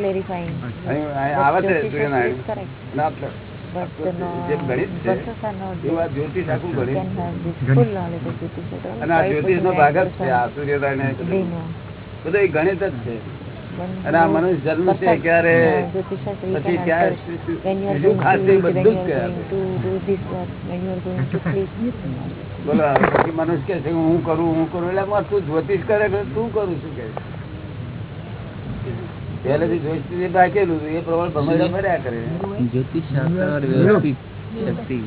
clarifying. આવે છે ગણિત જ છે અને આ મનુષ્ય જન્મ છે ક્યારે uh, પછી ક્યારે બીજું ખાસ બધું જ. બોલો મનુષ્ય કે છે હું કરું હું કરું એટલે તું જ્યોતિષ કરે તું કરું છું કે પહેલેથી જ્યોતિષ બાકેલું હતું, એ પ્રમાણે ભમરડા ફર્યા કરે ज्योतिष शास्त्र और व्यवस्थित शक्ति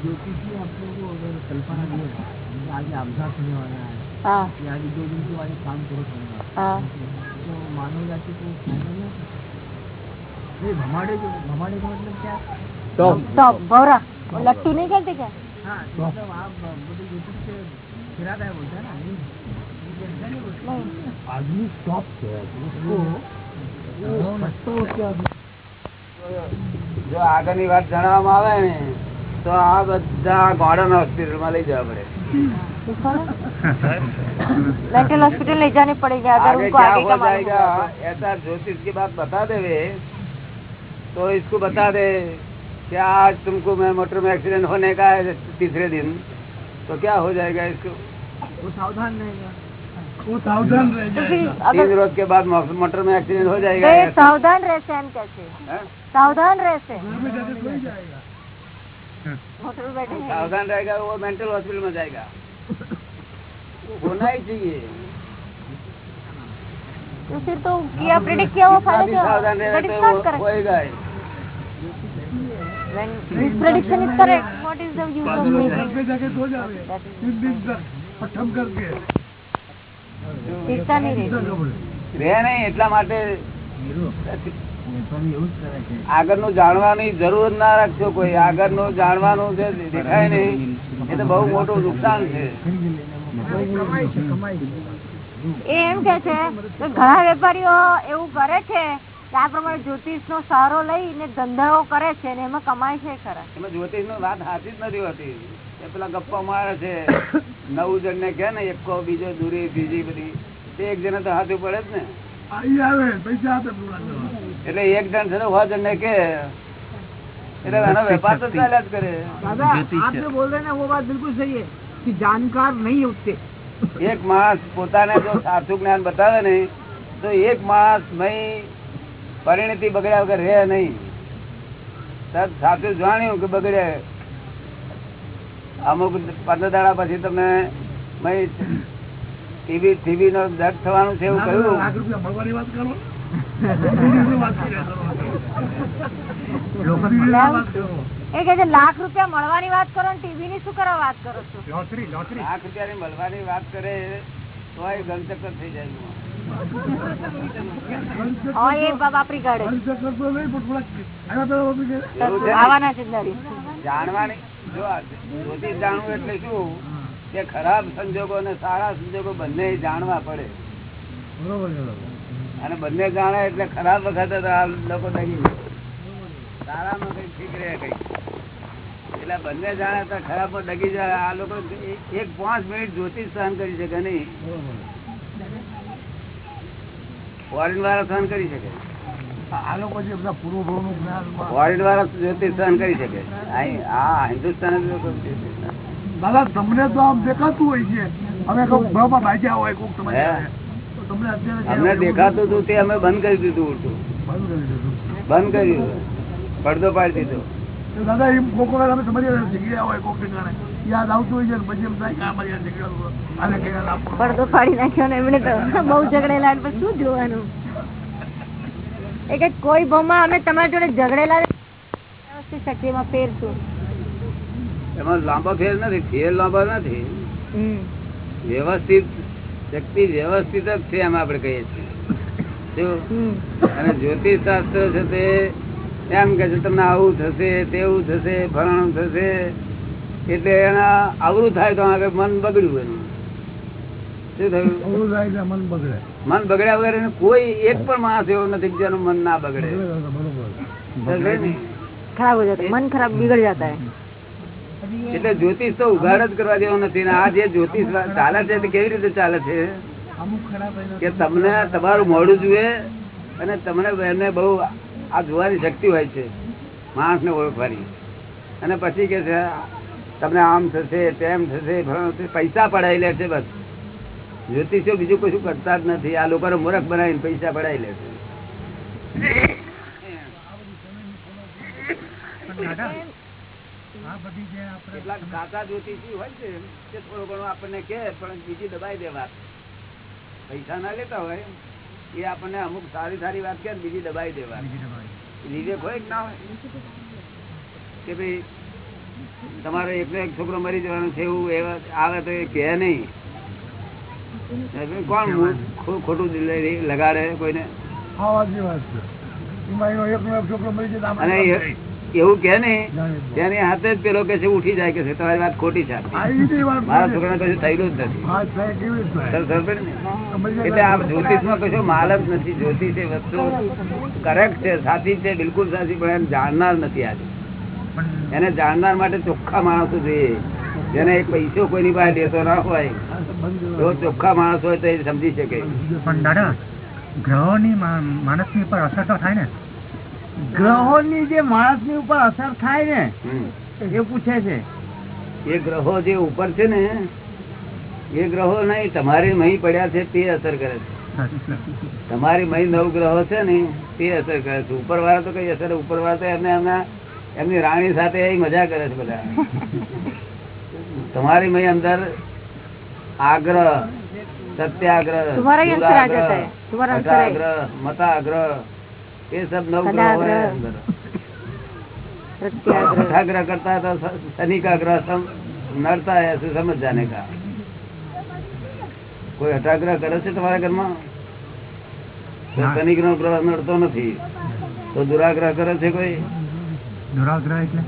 ज्योतिषी आप लोगों को अगर कल्पना दी है जैसे आगे अवसाद होने वाला है हाँ या आगे दो दिन के बाद एक काम करो होगा हाँ तो मानव जाति को फायदा नहीं होता नहीं भमाड़े जो भमाड़े का मतलब क्या स्टॉप भौरा वो लट्टू नहीं खेलते क्या हाँ तो मतलब आप बोले ज्योतिष से फिराता है बोलते हैं ना नहीं ये ऐसा नहीं बोलते आदमी स्टॉप उसको જો આગળની વાત જણાવવામાં આવે ને તો આ બધા ગોડન હોસ્પિટલ માં લઈ જવા પડે मेंटल हॉस्पिटल ले जाने पड़ेगा अगर आगे उनको क्या आगे हो का मालूम जाएगा होगा तो। ऐसा ज्योतिष की बात बता देवे तो इसको बता दे कि आज तुमको मैं मोटर में एक्सीडेंट होने का है तीसरे दिन तो क्या हो जाएगा इसको वो सावधान रहेगा वो सावधान रह तो तीन रोज के बाद मोटर में एक्सीडेंट हो जाएगा। सावधान रहते हैं हम कैसे? सावधान रहते घर में जाके सो जाएगा। मोटर बैठे सावधान रहेगा वो मेंटल हॉस्पिटल में जाएगा। होना ही चाहिए। तो फिर तो किया प्रेडिक्ट किया जितना फ़ायदा क्या सावधान तो वो होएगा when this prediction is correct what is the use of making जाके सो तीन दिन तक पट्टम करके। નહીં એટલા માટે છે આગળનું જાણવાની જરૂર ના રાખશો કોઈ. આગળનું જાણવાનું જે દેખાય નહીં એ તો બહુ મોટું નુકસાન છે. કમાઈ છે કમાઈ એ એમ કે છે ઘણા વેપારીઓ એવું કરે છે આ પ્રમાણે જ્યોતિષ નો સહારો લઈને ધંધાઓ કરે છે ને એમાં કમાય છે ખરા. એમાં જ્યોતિષ નો વાત સાચી જ નથી હોતી. એ પેલા ગપ્પા મારે છે. નવ જણ ને કે ને એક બીજો દૂરી બીજી બધી. એક જણ તો હાથે પડે જ ને. એટલે એક જણ છે સો જણ ને કે એટલે એનો વેપાર તો ચાલ્યા જ કરે. દાદા આપણે બોલ રહે ને વો વાત બિલકુલ સહી કે જાનકાર નહીં ઉઠતે. એક માણસ પોતાને જો સાચું જ્ઞાન બતાવે ને તો એક માણસ નહીં પરિણતિ બગડ્યા વગર રહે નહીં. સાચું જાણ્યું કે બગડે. અમુક પંદર દાડા પછી તમે ટીવી ટીવી નો દર્દ થવાનું છે એવું કહ્યું. લાખ રૂપિયા મળવાની વાત કરો ટીવી ની શું કરવા વાત કરો લાખ રૂપિયા મળવાની વાત કરે તો ગમચક્કર થઈ જાય વાપરી કાઢે? આવવાના છે જાણવાની જ્યોતિષ જાણવું એટલે શું? કે ખરાબ સંજોગો અને સારા સંજોગો બંને જાણવા પડે. અને બંને જાણે એટલે ખરાબ વખતે તો આ લોકો દગી જાય. સારામાં કઈ ઠીક રહે કઈ. એટલે બંને જાણે તો ખરાબ ડગી જાય. આ લોકો એક- એક પાંચ મિનિટ જ્યોતિષ સહન કરી શકે નહીં. ફોરેન વાળા સહન કરી શકે. આ લોકો જે બધા પૂર્વભાવનું જ્ઞાન ફોરેન વાળા જ્યોતિષ સહન કરી શકે. આ હિન્દુસ્તાન લોકો જ્યોતિષ સહન દાદા તમને તો આમ દેખાતું હોય છે. અમે ભાવમાં ભાગ્યા હોય કોઈક તમારી હે? હારે. તો તમને અત્યારે અમને દેખાતું હતું તે અમે બંધ કરી દીધું ઉલટું. બંધ કરી દીધું. પડદો પાડી દીધો. તો દાદા એમ કોક તમારી જગ્યા હોય કોક ઠેકાણે. યાદ આવતું હોય છે પછી એમ થાય કે આ મારી હારે જગ્યા હતો. આને કઈ પડદો ફાડી નાખ્યો ને એમણે તો. બહુ ઝઘડેલા શું જોવાનું? એ કે કોઈ ભાવમાં અમે તમારા જોડે ઝઘડેલા વ્યવસ્થિત શક્તિમાં ફેર છું એમાં લાંબો ફેર નથી ફેર લાંબો નથી. વ્યવસ્થિત શક્તિ વ્યવસ્થિત જ છે એમ આપણે કહીએ છીએ. અને જ્યોતિષ શાસ્ત્ર છે તે એમ કે છે તમને આવું થશે તેવું થશે ફલાણું થશે. એટલે એના અવરું થાય તો મન બગડ્યું એનું. મન બગડ્યા વગર કોઈ એક પણ માણસ એવો નથી જેનું મન ના બગડે. ખરાબ મન ખરાબ બિગડ જતા એટલે જ્યોતિષ તો ઉઘાડ જ કરવા જેવો નથી આ જે જ્યોતિષ ચાલે છે કેવી રીતે ચાલે છે? કે તમને તમારું મોડું જુએ અને તમને એને બહુ આ જોવાની શક્તિ હોય છે માણસ ને ઓળખવાની. અને પછી કે છે તમને આમ થશે તેમ થશે પૈસા પડાવી લે છે બસ. જ્યોતિષો બીજું કશું કરતા જ નથી. આ લોકોને મૂર્ખ બનાવીને પૈસા પડાવી લે છે. કેટલાક સાચા જ્યોતિષી હોય છે તે થોડું ઘણું આપણને કે પણ બીજી દબાઈ દે વાત પૈસા ના લેતા હોય એ આપણને અમુક સારી સારી વાત કે બીજી દબાઈ દે વાત વિવેક હોય કે ના હોય? કે ભાઈ તમારે એકનો એક છોકરો મરી જવાનો છે એવું એવા આવે તો એ કહે નહીં. કોણ ખોટું લગાડે કોઈને? અને. એવું કે નહીં. તેની હાથે જ પેલો કે છે ઉઠી જાય કે છે. તમારી વાત ખોટી છે. મારા છોકરા કશું થયેલું જ નથી. ને? એટલે આ જ્યોતિષમાં કશું માલ જ નથી. જ્યોતિષ એ વસ્તુ કરેક્ટ છે. સાચી છે બિલકુલ સાચી પણ એમ જાણનાર નથી આજે. એને જાણનાર માટે ચોખ્ખા માણસો જોઈએ. જેને એક પૈસો કોઈની પાસે દેતો ના હોય એવો ચોખ્ખા માણસ હોય તો એ સમજી શકે. પણ દાદા ગ્રહોની માણસની ઉપર અસર તો થાય ને? ગ્રહોની જે માણસની ઉપર અસર થાય ને એ પૂછે છે. એ ગ્રહો જે ઉપર છે ને એ ગ્રહો નહીં તમારી મહી પડ્યા છે તે અસર કરે છે. તમારી મહી નવ ગ્રહો છે ને તે અસર કરે છે. ઉપર વાળા તો કઈ અસર ઉપર વાળા તો એમને એમના એમની રાણી સાથે એ મજા કરે છે બધા તમારી મહી અંદર આગ્રહ સત્યાગ્રહ तुम्हारा ही अंतर आ दुराग्रह, जाता है तुम्हारा अंतर है हठाग्रह, मताग्रह ये सब नव ग्रह सदाग्रह। है अंदर प्रत्याग्रह हठाग्रह करता है तो शनि का ग्रह सम नड़ता है ऐसे समझ जाने का કોઈ હઠાગ્રહ કરે છે તમારા ઘરમાં તો ના. શનિ નો ગ્રહ નડતો નથી તો દુરાગ્રહ કરે છે કોઈ દુરાગ્રહ એટલે?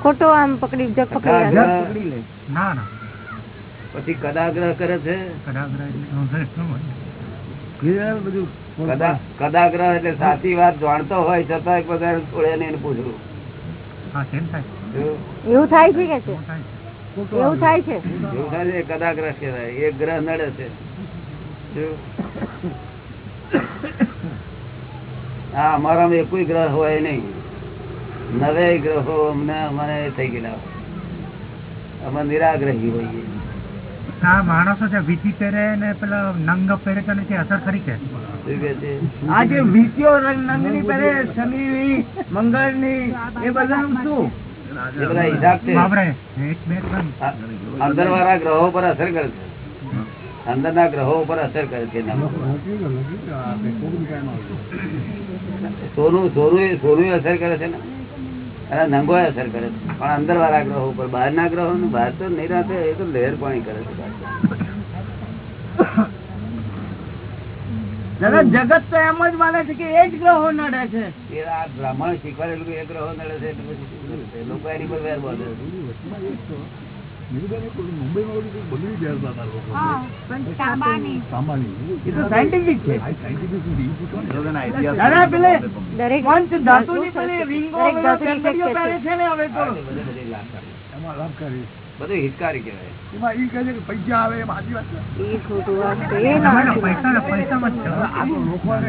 ખોટો આમ પકડી જગ પકડી લે. ના. ના પછી કદાગ્રહ કરે છે? કદાગ્રહ એટલે બધું? કદાગ્રહ એટલે સાચી વાત જાણતો હોય છતાં બધા છોડે નહીં પૂછવું એવું? થાય છે કે છે? થાય એવું થાય છે? એવું થાય છે કદાગ્રહ કહેવાય. એક ગ્રહ નડે છે. હા અમારામાં એકોય ગ્રહ હોય નહીં. નવે ગ્રહો અમને અમારે થઈ ગયેલા. અમે નિરાગ્રહી હોઈએ. આ માણસો છે વીતી પહેરે ને પેલા નંગ પહેરે તો નથી અસર ખરી કે? આ જે વીટીઓ નંગની પહેરે શનિની મંગળની એ શું? બધા ત્રણ. અંદર વાળા ગ્રહો પર અસર કરે છે. અંદરના ગ્રહો પર અસર કરે છે. સોનું સોનું એ- સોનું એ અસર કરે છે ને? નંગો અસર કરે છે. પણ અંદર વાળા ગ્રહો ઉપર બહાર ના ગ્રહો ને બહાર તો નહીં રાખે એ તો લહેર પાણી કરે છે દાદા જગત તો એમ જ માને છે કે એ જ ગ્રહો નડે છે. એ આ બ્રાહ્મણ શીખવાડેલું એ ગ્રહો નડે છે એટલે પછી લોકો એની પર વેર બોલે છે. મુંબઈમાં બધું બદલી ગયા હતા લોકો. તાંબાની એ તો સાયન્ટિફિક છે. દરેક પંચ ધાતુની પેલી રીંગો છે ને હવે તો? આ બધે બધે લાભકારી. એમાં લાભકારી બધું હિતકારી કહેવાય. એમાં ઈ કહે છે કે પૈસા આવે એમ સાચી છે એ ખોટું વાત છે. એ ના તમારા પૈસા પૈસામાં જ છે. આ તો લોકોને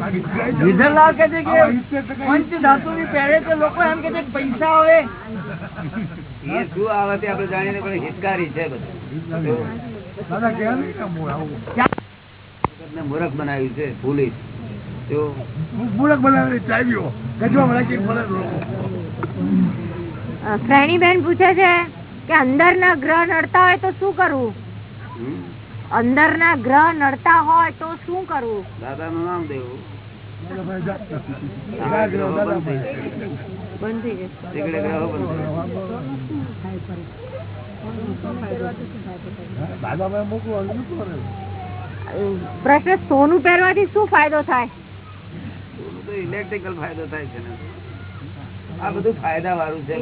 બાકી જાય છે. વિધરલાલ કહે છે કે આમાં 70% પંચ ધાતુની પહેરે લોકો એમ કે પૈસા આવે. એ શું આવે તે આપણે જાણીને પણ હિતકારી છે બધું? દાદા ને મૂર્ખ બનાવ્યું છે ભૂલી. જો મૂળક બનાવેલી ચાવીઓ ગજવામાં રાખી ફરે બેન પૂછે છે કે અંદર ના ગ્રહ નડતા હોય તો શું કરવું અંદરના અંદર ના ગ્રહ નડતા હોય તો શું કરવું દાદાનું નામ દેવું. બંધ થઈ જશે? પ્રશ્ન સોનું પહેરવાથી શું ફાયદો થાય? ઇલેક્ટ્રિકલ ફાયદો થાય છે આ બધું ફાયદા વાળું છે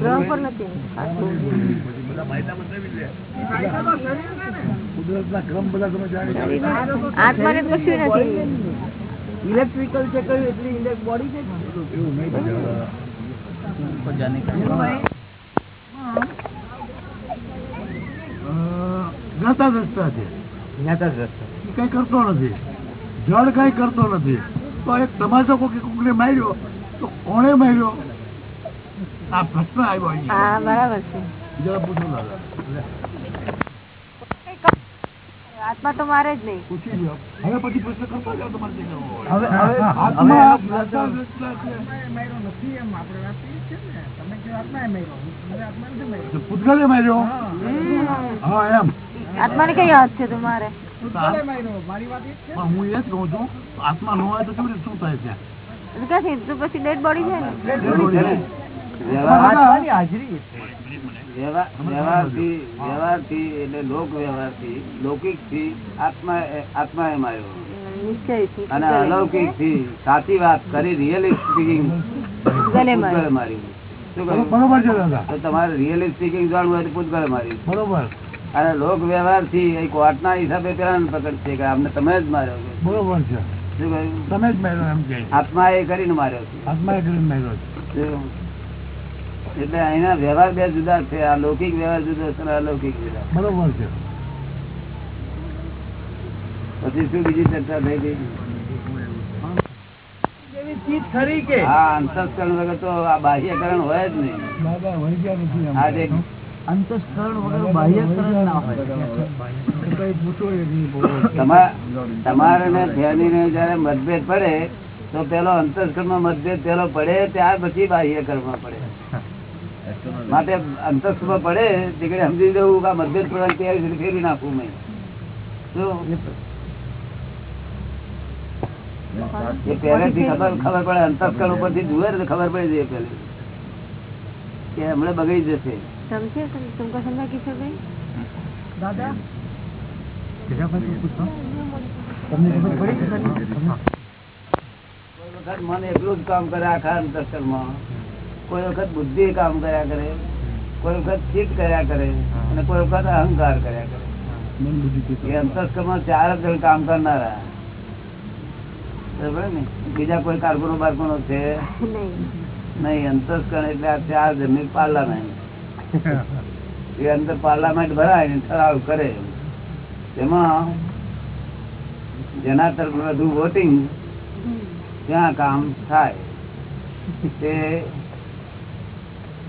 ગ્રહ પર નથી ઇલેક્ટ્રિકલ છે કયું? એટલી ઇલેક્ટ બોડી છે? એવું નહીં જ્ઞાતા દ્રષ્ટા છે. જ્ઞાતા દ્રષ્ટા. કઈ કરતો નથી. જળ કઈ કરતો નથી. તો એક તમાશો કોઈ કોકને માર્યો તો કોણે માર્યો? આ પ્રશ્ન આવ્યો બરાબર છે. જરા પૂછો દાદા. આત્મા તો મારે જ નહીં. પૂછી લ્યો. હવે પછી પ્રશ્ન કરતા જાવ તમારે જે કરવો હવે હવે આત્મા. માર્યો નથી એમ આપણે વાત કરી છે ને. તમે કે આત્મા મને આત્મા નથી મેરો તો પૂતગલે માર્યો. હા. એમ. આત્માને કઈ હાથ છે તમારે? મારી વાત એ છે હું એ જ કહું છું. આત્મા ન હોય તો કેવી રીતે શું થાય છે? એટલે? તો પછી ડેડ બોડી છે ને? વ્યવહાર આત્માની હાજરી વ્યવહાર- વ્યવહારથી વ્યવહારથી એટલે લોક વ્યવહારથી લૌકિકથી આત્મા આત્માએ માર્યો નિશ્ચયથી અને અલૌકિકથી સાચી વાત કરી રિયલી સ્પીકિંગ ગલે મારે. માર્યું શું કહ્યું? બરોબર છે દાદા. તમારે રિયલી સ્પીકિંગ જાણવું હોય તો પૂતગળ મારી. બરોબર. અને લોક વ્યવહારથી કોર્ટ ના હિસાબે પેલા પકડશે કે અમને તમે જ માર્યો છે. બરોબર છે. તમે જ માર્યો આત્મા એ કરીને માર્યો છે. આત્મા એ કરીને માર્યો? એટલે અહીંના વ્યવહાર બે જુદા છે. આ લૌકિક વ્યવહાર જુદો છે અલૌકિક જુદા બરોબર છે. પછી શું બીજી ચર્ચા થઈ ગઈ? ચીજ ખરી કે? આ અંતસ્કરણ વગર તો આ બાહ્યકરણ હોય જ નહીં. દાદા વહી ગયા નથી આ જે અંતસ્કરણ વગર બાહ્યકરણ ના હોય. તમારે ને જયારે મતભેદ પડે તો પેલો અંતસ્કરમાં મતભેદ પેલો પડે ત્યાર પછી બાહ્યકરમાં પડે. માટે અંતસ્તુમાં પડે તે સમજી દઉં આ મતભેદ પ્રણાલી તૈયારી સુધી ફેરવી નાખું મેં. એ ખબર ખબર પડે અંતસ્કળ ઉપરથી જુએ ખબર પડી જાય પહેલે કે હમણાં બગડી જશે. સમજે તુમકો સમજા કિશોરભાઈ મન એકલું જ કામ કરે આખા અંતસ્કળમાં કોઈ વખત બુદ્ધિ કામ કર્યા કરે કોઈ વખત ચિત્ત કર્યા કરે અને કોઈ વખત અહંકાર કર્યા કરે. મન એ અંતસ્કરમાં ચાર જ કામ કરનારા. ને? બીજા કોઈ કારકુનો બારકુનો છે? નહીં. નહીં અંતસ્કરણ એટલે આ ચાર જણની પાર્લામેન્ટ એ અંદર પાર્લામેન્ટ ભરાય ને ઠરાવ કરે. તેમાં જેના તરફ વધુ વોટિંગ ત્યાં કામ થાય. તે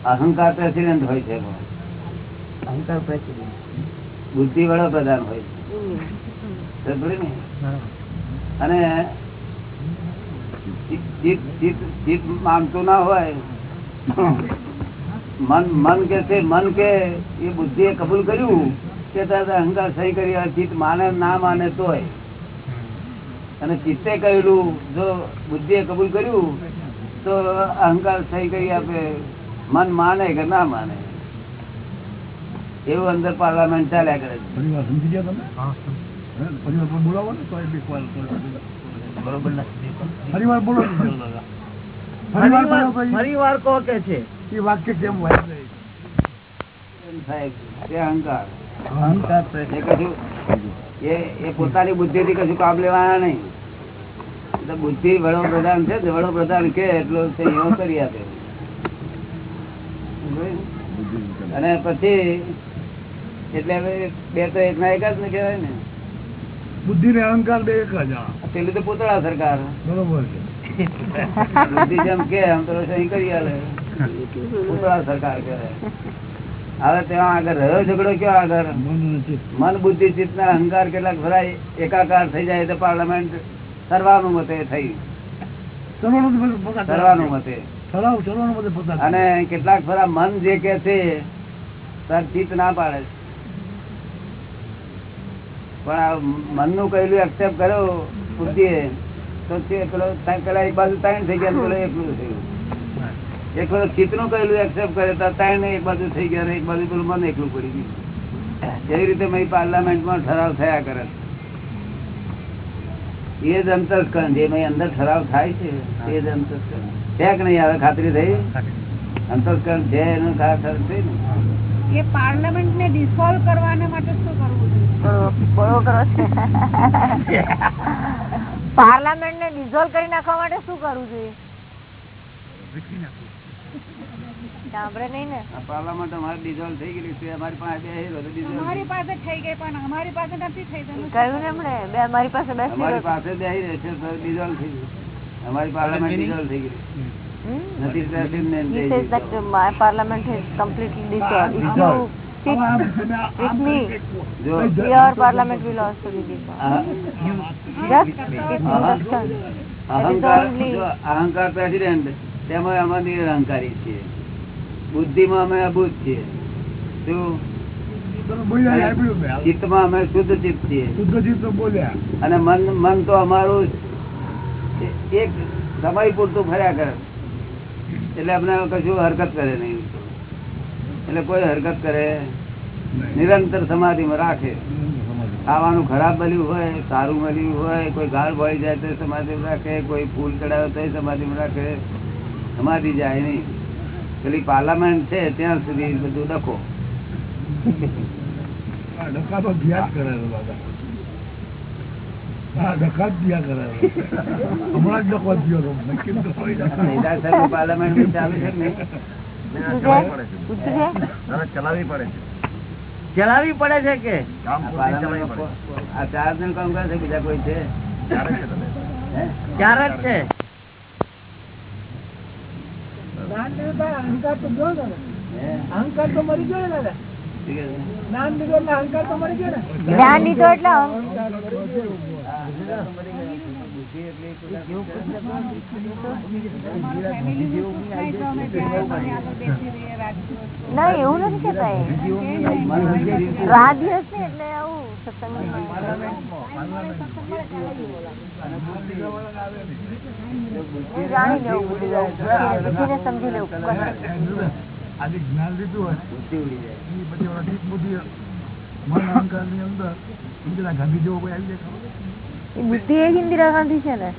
અહંકાર પ્રેસિડેન્ટ હોય છે. અહંકાર પ્રેસિડેન્ટ. બુદ્ધિ વડાપ્રધાન હોય છે. અને ચિત્ત- માનતું ના હોય મન મન કે છે મન કે એ બુદ્ધિએ કબૂલ કર્યું કે તારે અહંકાર સહી કરી આ ચિત્ત માને ના માને તોય. અને ચિત્તે કહેલું જો બુદ્ધિએ કબૂલ કર્યું તો અહંકાર સહી કરી આપે. મન માને કે ના માને? એવું અંદર પાર્લામેન્ટ ચાલ્યા કરે છે. પરિવાર સમજી ગયા તમે? પરિવાર પણ બોલાવો ને તો એક વાર બરોબર નથી પરિવાર બોલો પરિવાર તો ઈ- ફરી વાર કહો કે છે? ઈ વાક્ય કેમ હોય તે અહંકાર. અહંકાર એ કશું એ એ પોતાની બુદ્ધિ થી કશું કામ લેવાના નહીં. એ બુદ્ધિ વડોપ્રધાન છે વડોપ્રધાન કે એટલો છે એવો કરી આપે. અને પછી એટલે હવે બે તો એક ના એક જ ને કેવાય ને. બુદ્ધિ ને અહંકાર બે એક જ પેલું તો પૂતળા સરકાર. બરોબર છે. બુદ્ધિ જેમ કે આમ તો રસોઈ કરી આલે. પૂતળા સરકાર કહેવાય. હવે ત્યાં આગળ રહ્યો ઝઘડો કયો આગળ? મન બુદ્ધિ ચિત્ત ના અહંકાર કેટલાક ભરાય એકાકાર થઈ જાય તો પાર્લામેન્ટ સર્વાનુમતે થઈ. સર્વાનુમતે. અને કેટલાક ફરા મન જે કે છે તાર ચિત્ત ના પાડે છે. પણ આ મનનું કહેલું એક્સેપ્ટ કર્યો બુદ્ધિ તો પેલો પેલા એક બાજુ ત્રણ થઈ ગયા પેલો એકલું થયું એક પેલો ચિત્તનું કહેલું એક્સેપ્ટ કરે તો ત્રણ એક બાજુ થઈ ગયા એક બાજુ પેલું મન એકલું પડી ગયું. એવી રીતે મેં પાર્લામેન્ટમાં ઠરાવ થયા કરે. એ જ જે મેં અંદર ઠરાવ થાય છે એ જ અંતસ્કરણ. છે કે નહીં હવે ખાતરી થઈ? અંતસ્કરણ છે એનું ખાતર છે ને? એ પાર્લામેન્ટ ને ડિસોલ્વ કરવાના માટે શું કરવું જોઈએ? પાર્લામેન્ટ ને ડિઝોલ્વ કરી નાખવા માટે શું કરવું જોઈએ? સાંભળે નહીં ને? આ પાર્લામેન્ટ અમારે ડિઝોલ્વ થઈ ગયેલી છે અમારી પાસે અમારી પાસે થઈ ગઈ પણ અમારી પાસે નથી થઈ તો કહ્યું ને બે અમારી પાસે બે અમારી પાસે બે ડિઝોલ્વ થઈ ગયું. અમારી પાર્લામેન્ટ ડિઝોલ્વ થઈ ગયેલી નથી થતી ને He says that uh, my parliament is completely dissolved. If you sit with me, જો your parliament will also be dissolved. આ- Just it's instruction. અહંકાર પ્રેસિડેન્ટ તેમાં અમે નિરહંકારી છીએ બુદ્ધિમાં અમે અબુદ્ધ છીએ શું આપ્યું મેં. ચિત્તમાં અમે શુદ્ધ ચિત્ત છીએ શુદ્ધજીત તો બોલ્યા અને મન મન તો અમારું એક સમય પૂરતું ફર્યા કરે. એટલે આપણે કશું હરકત કરે નહીં. એટલે કોઈ હરકત કરે. નિરંતર સમાધિમાં રાખે. ખાવાનું ખરાબ મળ્યું હોય, સારું મળ્યું હોય, કોઈ ગાળ ભળી જાય તો સમાધિમાં રાખે, કોઈ ફૂલ ચડાવે તો સમાધિમાં રાખે. સમાધિ જાય નહીં. પેલી પાર્લામેન્ટ છે ત્યાં સુધી બધું ડખો ડખા તો ધ્યાન કરેલો દાદા હા ડખા જ ધ્યાન કરેલો હમણાં જ ડખો થયો હતો નક્કી તો હોય ડખા. મેદાન સાહેબ પાર્લામેન્ટ ચાલુ છે ને બુદ્ધિ છે? ચલાવવી પડે છે ચલાવવી પડે છે કે આ ચાર જણ કામ કરે છે બીજા કોઈ છે? ચાર જ છે અહંકાર તો જો અહંકાર તો મરી ગયો ને દાદા જ્ઞાન લીધો એટલે અહંકાર તો મરી ગયો ને જ્ઞાન લીધો એટલે ના, એવું નથી કેતા રાહ દિવસ ને એટલે આવું લેવું સમજી લેવું આજે જ્ઞાન લીધું હોય ઓલા બુદ્ધિ મન અહંકાર અંદર ગાંધી જેવો કોઈ આવી જાય. બુદ્ધિ એ ઇન્દિરા ગાંધી છે ને?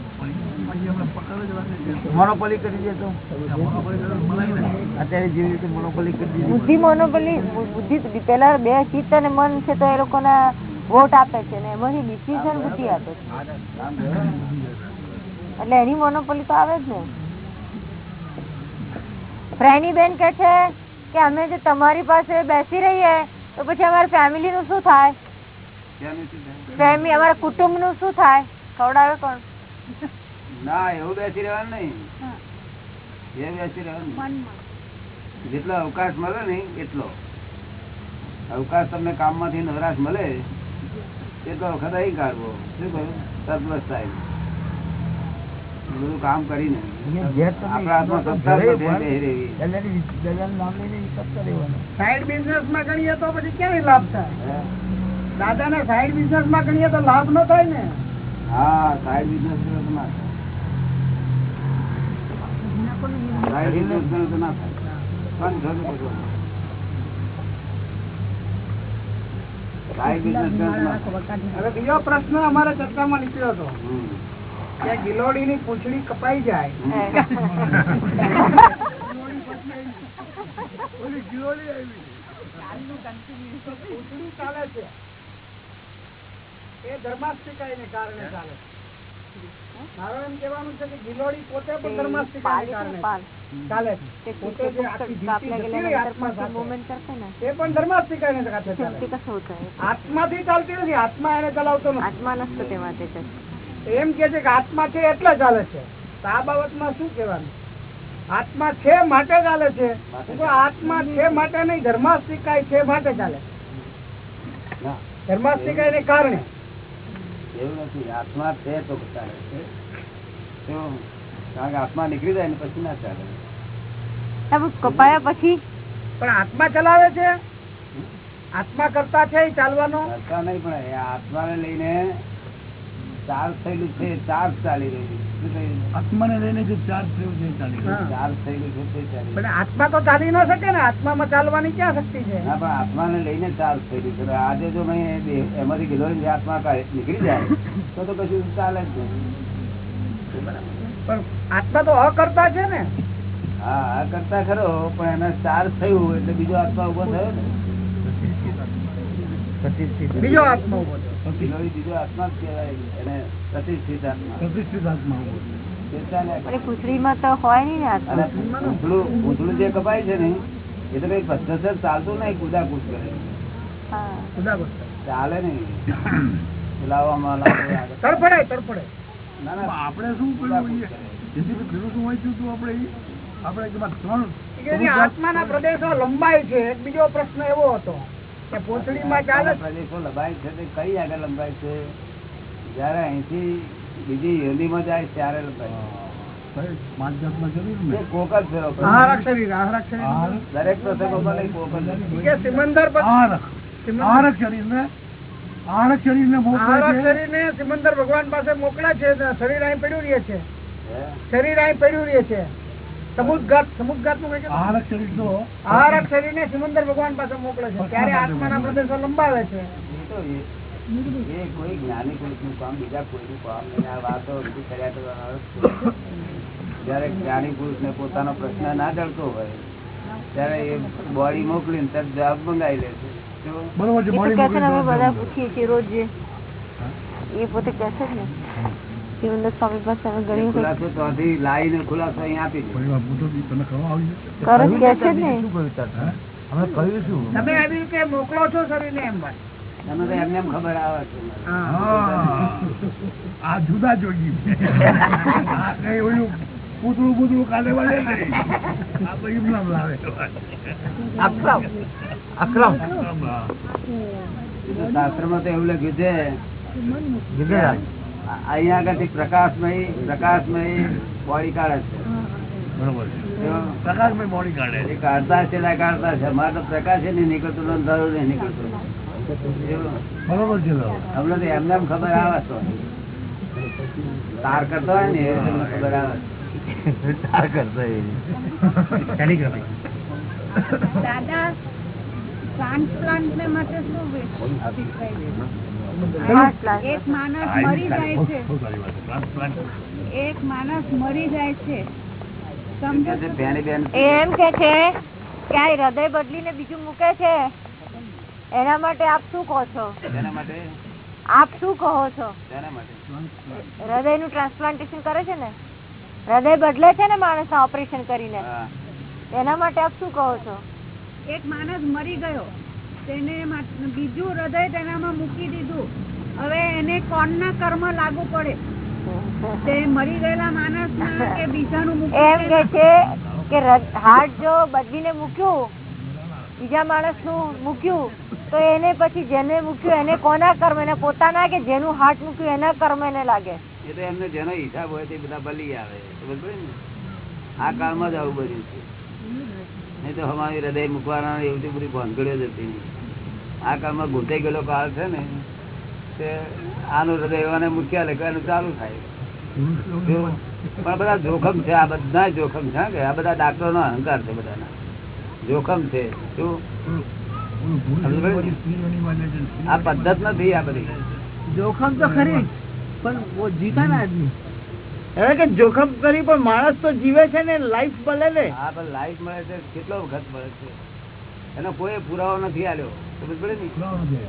મોનોપોલી કરી દે તો. અત્યારે જેવી રીતે મોનોપોલી કરી દીધી. બુદ્ધિ મોનોપોલી બુદ્ધિ પેલા બે ચિત્ત અને મન છે તો એ લોકોના વોટ આપે છે ને એમાંથી ડિસિઝન બુદ્ધિ આપે છે. એટલે એની મોનોપોલી તો આવે જ ને. ફ્રેની બેન કે છે કે અમે જો તમારી પાસે બેસી રહીએ તો પછી અમારી ફેમિલી નું શું થાય? ફેમિલી અમારા કુટુંબનું શું થાય? ખવડાવે કોણ? ના એવું બેસી રહેવાનું નહીં. એ બેસી રહેવાનું જેટલો અવકાશ મળે ને એટલો. અવકાશ તમને કામમાંથી નવરાશ મળે એટલો વખત અહીં કાઢવો. શું કહ્યું? સરપ્લસ થાય બધું કામ કરીને. આપણા હાથમાં સત્તા રહેવી. સાઈડ બિઝનેસમાં ગણીએ તો પછી ક્યારે લાભ થાય? દાદા ને સાઈડ બિઝનેસમાં કરીએ તો લાભ ન થાય ને. હા સાઈડ બિઝનેસ સાઈડ ના થાય. હવે બીજો પ્રશ્ન અમારા ચર્ચામાં નીકળ્યો હતો. કે ગિલોડી ની પૂંછડી કપાઈ જાય. ગિલોડી આવી. ચાલે છે. આત્મા આત્માથી ચાલતી નથી આત્મા એને ચલાવતો આત્મા નસ્તો તે માટે છે એમ કે છે કે આત્મા છે એટલે ચાલે છે. આ બાબતમાં શું કેવાનું આત્મા છે માટે ચાલે છે. આત્મા છે માટે નહીં ધર્માસ્તિકાય છે માટે ચાલે ધર્માસ્તિકાય ને. કારણે. એવું નથી. આત્મા છે તો ચાલે છે? કારણ કે આત્મા નીકળી જાય ને પછી ના ચાલે. કપાયા પછી? પણ આત્મા ચલાવે છે? આત્મા કરતા છે ચાલવાનો? કરતા નહીં પણ એ આત્માને લઈને ચાર્જ થયેલું છે ચાર્જ ચાલી રહ્યું છે. શું થયું? આત્માને લઈને જે ચાર્જ થયું છે ચાલી રહ્યું. ચાર્જ થયેલું છે તે ચાલી પણ આત્મા તો ચાલી ન શકે ને આત્મામાં ચાલવાની ક્યાં શક્તિ છે ના પણ આત્માને લઈને ચાર્જ થયેલું છે આજે જો મેં એમાંથી ગિલોરી આત્મા નીકળી જાય તો તો કશું ચાલે જ નહીં પણ આત્મા તો અકર્તા છે ને હા અકર્તા ખરો પણ એને ચાર્જ થયું એટલે બીજો આત્મા ઊભો થયો ને બીજો આત્મા ઊભો થયો. જ કપાય છે ને એ તો કઈ પદ્ધતસર ચાલતું નહીં કુદાકુદ કરે. ચાલે નઈ લાવવામાં ના આપણે શું આપણે ત્રણ આત્માના પ્રદેશો લંબાય છે. એક બીજો પ્રશ્ન એવો હતો. પોતળીમાં ચાલે પ્રદેશો લંબાય છે તે કઈ આગળ લંબાય છે? જયારે અહીંથી બીજી જાય ત્યારે લંબાય શરીર સિમંદર ભગવાન પાસે મોકલા છે તો શરીર અહીં પડ્યું રહે છે? શરીર અહીં પડ્યું રહે છે. સમુદ્રઘાત સમુદ્રઘાતનું કઈ આહારક શરીર તો આહારક શરીરને સિમંદર ભગવાન પાસે મોકલે છે. ત્યારે આત્માના પ્રદેશો લંબાવે છે. એ તો એ- એ કોઈ જ્ઞાની પુરુષ કામ બીજા કોઈનું કામ નહીં. આ વાતો બધી કર્યા કરવાના જયારે જ્ઞાની પુરુષને પોતાનો પ્રશ્ન ના જડતો હોય ત્યારે એ બોડી મોકલીને ત્યારે જવાબ મંગાવી લે છે. બરોબર બોડી ને બધા પૂછીએ છીએ રોજ. એ પોતે કહે છે ને જુદા જોઈ આ કઈ પૂતળું પૂતળું કાલે વાળે તો એવું લખ્યું છે અહીંયા આગળથી પ્રકાશમય પ્રકાશમય બોડી કાઢે છે. બરોબર છે. જો પ્રકાશભાઈ બોડી કાઢે કાઢતા છે કાઢતા છે. અમારે તો પ્રકાશ નહીં નીકળતો નહીં નીકળતું. બરોબર છે તો. તો એમને એમ ખબર આવે તો તાર કરતો હોય ને એ ખબર આવે તાર કરતો દાદા માટે શું. એક માણસ મરી જાય છે. બહુ સારી વાત છે. ટ્રાન્સપ્લાન્ટ. એક માણસ મરી જાય છે. એમ કે છે, કે આ હૃદય બદલીને બીજું મૂકે છે? એના માટે આપ શું કહો છો? તેના માટે? આપ શું કહો છો? હૃદયનું ટ્રાન્સપ્લાન્ટેશન કરે છે ને? હૃદય બદલે છે ને માણસ ઓપરેશન કરીને? એના માટે આપ શું કહો છો? એક માણસ મરી ગયો. તેને બીજું હૃદય તેનામાં મૂકી દીધું. હવે એને કોણના કર્મ લાગુ પડે. તે મરી ગયેલા માણસ કે બીજાનું એમ કે છે કે હાર્ટ જો બદલીને મૂક્યું બીજા માણસનું મૂક્યું તો એને પછી જેને મૂક્યું એને કોના કર્મ? એને પોતાના કે જેનું હાર્ટ મૂક્યું એના કર્મ એને લાગે? એટલે તો એમને જેનો હિસાબ હોય તે બધા ભલી આવે. પડી ને? આ કાળમાં જ આવું બધું છે. નહીં તો અમારી હૃદય મૂકવાના ને એવી બધી ભાનગડીઓ જ હતી નહીં આ કાળમાં ગૂંચાઈ ગયેલો કાળ છે ને તે આનું હૃદય એવાને મૂક્યા લે એનું ચાલુ થાય. પણ બધા જોખમ છે આ બધા જોખમ છે હા કે આ બધા ડાક્ટરો નો અહંકાર છે બધાના. જોખમ છે શું. આ પદ્ધત નથી આ બધી. જોખમ તો ખરી પણ જીતા ના આદમી. હવે કે જોખમ કરી પણ માણસ તો જીવે છે ને લાઈફ ભલે ને. આ પણ લાઈફ મળે છે કેટલો વખત મળે છે. એનો કોઈ પુરાવો નથી આલ્યો સમજ પડે ને?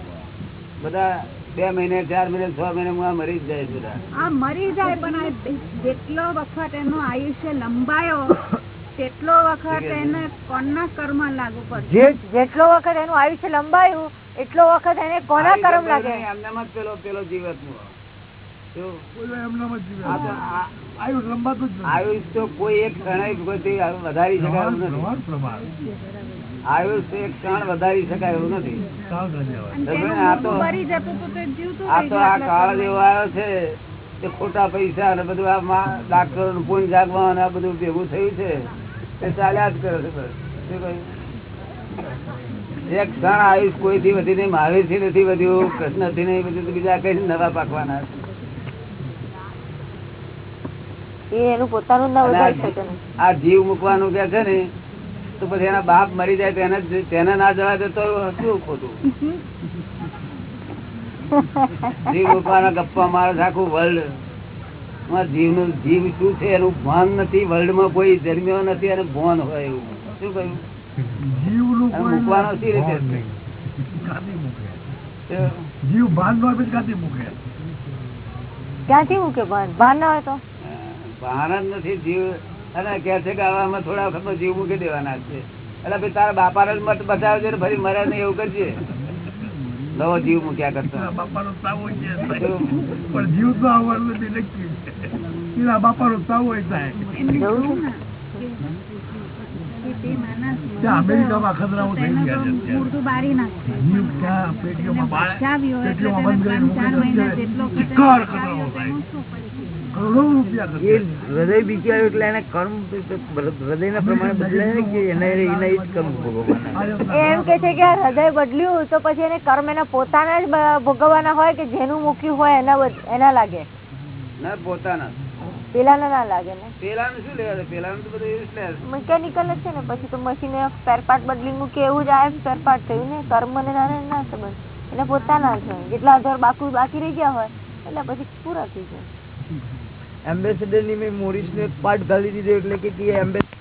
બધા બે મહિને ચાર મહિને છ મહિને માં મરી જ જાય બધા આ મરી જાય પણ જેટલો વખત એનો આયુષ્ય લંબાયો તેટલો વખત એને કોના કર્મ લાગુ પડે જેટલો વખત એનું આયુષ્ય લંબાયું એટલો વખત એને કોના કર્મ લાગે? એમનામ જ પેલો પેલો જીવતનું આયુષ તો કોઈ એક ક્ષણ વધારી શકાય એવું નથી. આયુષ એક ક્ષણ વધારી શકાય એવું નથી. આ તો- મોઢું મરી જતું તો તે જીવતું આ કાળ જેવો આવ્યો છે તે ખોટા પૈસા અને બધું આ ડાક્ટરો નું પૂન જાગવા અને આ બધું ભેગું થયું છે. તે ચાલ્યા જ કરે છે? એક ક્ષણ આયુષ કોઈથી વધી નહીં મહાવીરથી નથી વધ્યું કૃષ્ણથી નહીં વધ્યું બીજા કઈ નવા પાકવાના છે. એ એનું પોતાનું ના વધારી આ શકે આ જીવ મૂકવાનું કે છે ને તો પછી એના બાપ મરી જાય તેને તેને ના જવા દે તો શું ખોટું? જીવ મૂકવાના ગપ્પા મારે આખું વર્લ્ડ જીવનું જીવ શું છે એનું ભાન નથી વર્લ્ડમાં કોઈ જન્મ્યો નથી અને ભાન હોય એવું. શું કહ્યું? જીવનું નું મૂકવાનો શી રીતે? જીવ ભાન નો ક્યાંથી મૂકે? ક્યાંથી મૂકે ભાન? ભાન ના હોય તો? આનંદ નથી જીવ. અને કે છે કે આમાં થોડા વખત જીવ મૂકી દેવાના છે. એટલે ભાઈ તારા બાપાને જ મત બચાવજે ને ફરી મરે ને એવું કરજે. નવો જીવ મૂક્યા કરતો. બાપાનો તાવો છે. પણ જીવ તો આવવાનું નથી નક્કી. બાપાનો તાવો હોય થાય અમેરિકામાં ખતરાઓ થઈ ગયા છે હૃદય બિચાર્યું એટલે એને કર્મ હૃદયના પ્રમાણે બદલાય કે એને એને જ કર્મ ભોગવવાના. એમ કે છે કે હૃદય બદલ્યું તો પછી એને કર્મ એના પોતાના જ ભોગવવાના હોય કે જેનું મૂક્યું હોય એના એના લાગે? ના પોતાના. પેલાના ના લાગે ને? પેલાનું શું લેવા પેલાનું તો બધું જ છે. મિકેનિકલ જ છે ને પછી તો મશીન સ્પેર પાર્ટ બદલી મૂકે એવું જ આ સ્પેર પાર્ટ થયું ને કર્મ ને ના ના સંબંધ એટલે પોતાના છે જેટલા અધર બાકી બાકી રહી ગયા હોય એટલે પછી પૂરા થઈ જાય. એમ્બેસેડરની મેં મોરિસ ને પાર્ટ ગાળી દીધો એટલે કે કે એમ્બેસેડર?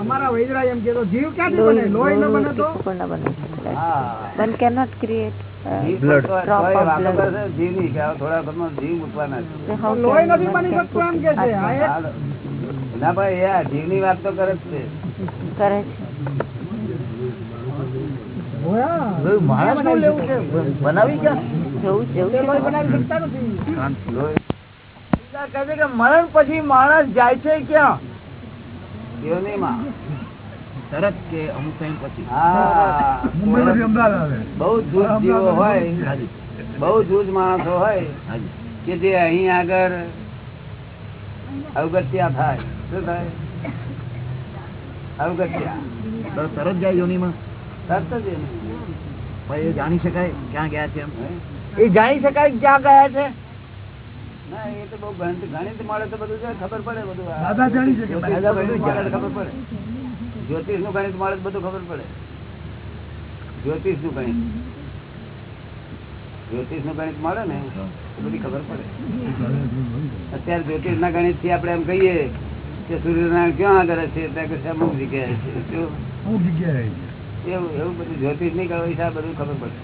અમારા વૈદરાજ એમ જીવ ક્યાંથી બને? લોહી ન બને તો? પણ ના બને. જીવ છે, જીવ નહીં થોડા વખતમાં જીવ મૂકવાના છે. લોહી નથી બની શકતું એમ કે છે. આત્મા આ એ- હા. ના ભાઈ એ આ જીવની વાત તો કરે જ છે. કરે છે. માણસનું લેવું છે. બનાવી ક્યાં? જવું જવું બનાવી શકતા નથી. લોહી. કહે છે કે મરણ પછી માણસ જાય છે ક્યાં? જીવનીમાં. તરત કે અમુક ટાઈમ પછી. હા. મુંબઈમાંથી અમદાવાદ આવે. બહુ જૂજ જીવો હોય. બહુ જૂજ માણસો હોય કે જે અહીં આગળ અવગત્યા થાય. શું થાય? અવગત્યા. તરત તરત જાય યોનીમાં? તરત જ એ જાણી શકાય ક્યાં ગયા છે એમ? એ જાણી શકાય ક્યાં ગયા છે? જ્યોતિષનું ગણિત મળે તો ખબર પડે જ્યોતિષનું ગણિત મળે બધું ખબર પડે. જ્યોતિષનું ગણિત. જ્યોતિષનું ગણિત મળે ને બધી ખબર પડે. અત્યારે જ્યોતિષ ના ગણિતથી આપડે એમ કહીએ કે સૂર્યનારાયણ ક્યાં આગળ છે ત્યાં કે છે અમુક જગ્યાએ એવું એવું બધું જ્યોતિષ નહીં કરવા હિસાબ બધું ખબર પડે.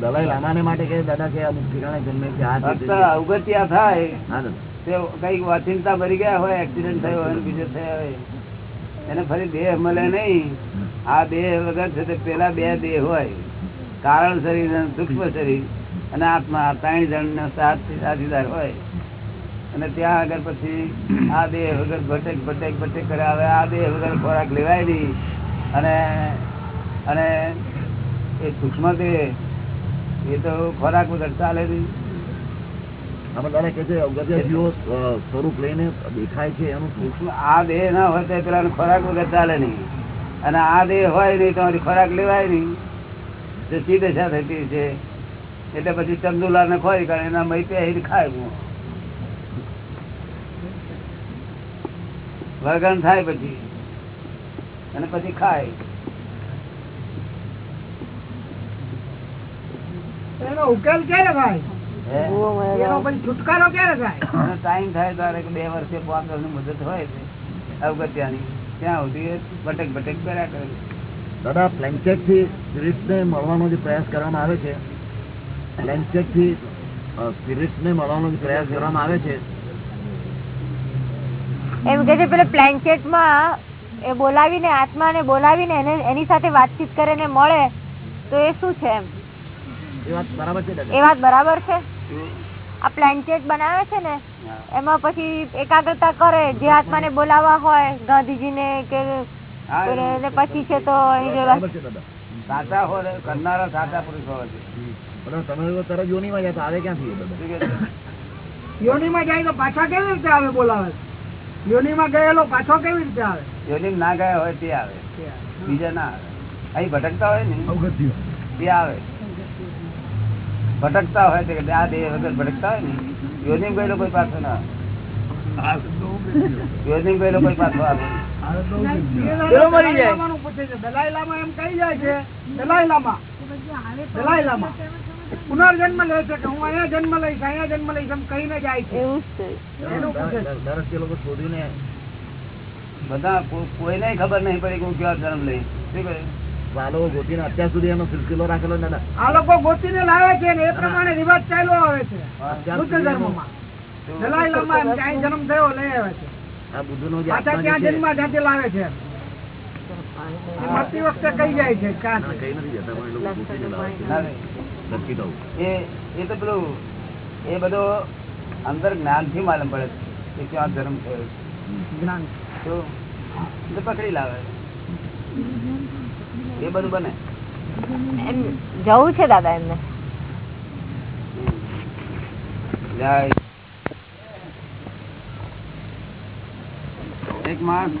દલાઈ લામાને માટે કે દાદા કે અમુક ઠેકાણે જન્મે છે આ. અવગત્યા થાય તે કંઈક વાચિંતા ભરી ગયા હોય એક્સિડન્ટ થયો હોય બીજો થયો હોય. એને ફરી દેહ મળે નહીં. આ દેહ વગર છે તે પેલા બે દેહ હોય. કારણ શરીર અને સૂક્ષ્મ શરીર. અને આત્મા ત્રણ જણ ને સાત સાથીદાર હોય. અને ત્યાં આગળ પછી આ દેહ વગર ભટેક ભટેક ભટેક કરે. હવે આ દેહ વગર ખોરાક લેવાય નહીં. અને અને એ સૂક્ષ્મ દેહ એ તો ખોરાક વગર ચાલે સ્વરૂપ લઈને દેખાય છે એનું? આ દેહ ના હોય તો પેલા ખોરાક વગર ચાલે નહીં. અને આ દેહ હોય નહીં તમારી ખોરાક લેવાય નહીં. તો દશા થતી છે એટલે પછી ચંદુલાલ ને ખોરી કાઢે એના મય પહેરી ખાય હું વળગણ થાય પછી. અને પછી ખાય. એનો ઉકેલ ક્યારે થાય? હે? ભૂવો મળે એનો પછી છુટકારો ક્યારે થાય? ટાઈમ થાય ત્યારે બે વર્ષે પાંચ વર્ષની મુદત હોય અવગત્યાની ત્યાં સુધી ભટક ભટક કર્યા કરે દાદા પ્લેન્ચેટથી સ્પિરિટ મળવાનો જે પ્રયાસ કરવામાં આવે છે થી મળવાનો જે પ્રયાસ કરવામાં આવે છે એમ કે છે પેલા પ્લેન્ચેટમાં એ બોલાવીને આત્માને બોલાવીને એને એની સાથે વાતચીત કરીને મળે તો એ શું છે એમ? એ વાત બરાબર છે એ વાત બરાબર છે? આ પ્લેન્ચેટ બનાવે છે ને એમાં પછી એકાગ્રતા કરે જે આત્માને બોલાવવા હોય ગાંધીજીને કે ને પછી છે તો એની જોડે બરાબર છે દાદા. સાચા હોય કરનારા સાચા પુરુષ હોવા જોઈએ તમે તરત યોનીમાં જાય આવે ક્યાંથી એ દાદા શું કહે છે? યોનીમાં જાય તો પાછા કેવી રીતે આવે બોલાવે? યોનીમાં ગયેલો પાછો કેવી રીતે આવે? યોનિમ ના ગયા હોય તે આવે. બીજા ના આવે. અહીં ભટકતા હોય ને? તે આવે. ભટકતા હોય છે આ દેહ વગર ભટકતા હોય ને યોનિમ ગયેલો કોઈ પાછો ના. યોનિમ ગયેલો કોઈ પાછો આવે. મરી જાય. દલાઈ લામા એમ કહી જાય છે દલાઈ લામા દલાઈ લામા પુનર્જન્મ લે છે કે હું અહીંયા જન્મ લઈશ અહીંયા જન્મ લઈશ એમ કહીને જાય છે. એવું છે. લોકો શોધીને બધા કોઈને ખબર નહીં પડી કે હું કેવા જન્મ લઈશ. શું કહ્યું વાલો ગોતીને અત્યાર સુધી એનો સિલસિલો રાખેલો દાદા. આ લોકો ગોતીને લાવે છે ને એ પ્રમાણે રિવાજ ચાલ્યો આવે છે. બુદ્ધ ધર્મમાં. દલાઈ લામા એમ ક્યાંય જન્મ થયો લઈ આવે છે. આ બુદ્ધનો જે પાછા ત્યાં જન્મ જાતે લાવે છે. મરતી વખતે કઈ જાય છે ક્યાં કઈ નથી જતા પણ લોકો ગોતીને લાવે છે. નક્કી દઉં. એ એ તો પેલું એ બધો અંદર જ્ઞાનથી માલુમ પડે કે ક્યાં ધર્મ થયો જ્ઞાન. તો પકડી લાવે. એ બધું બને. જવું છે દાદા એમને. એક માણસ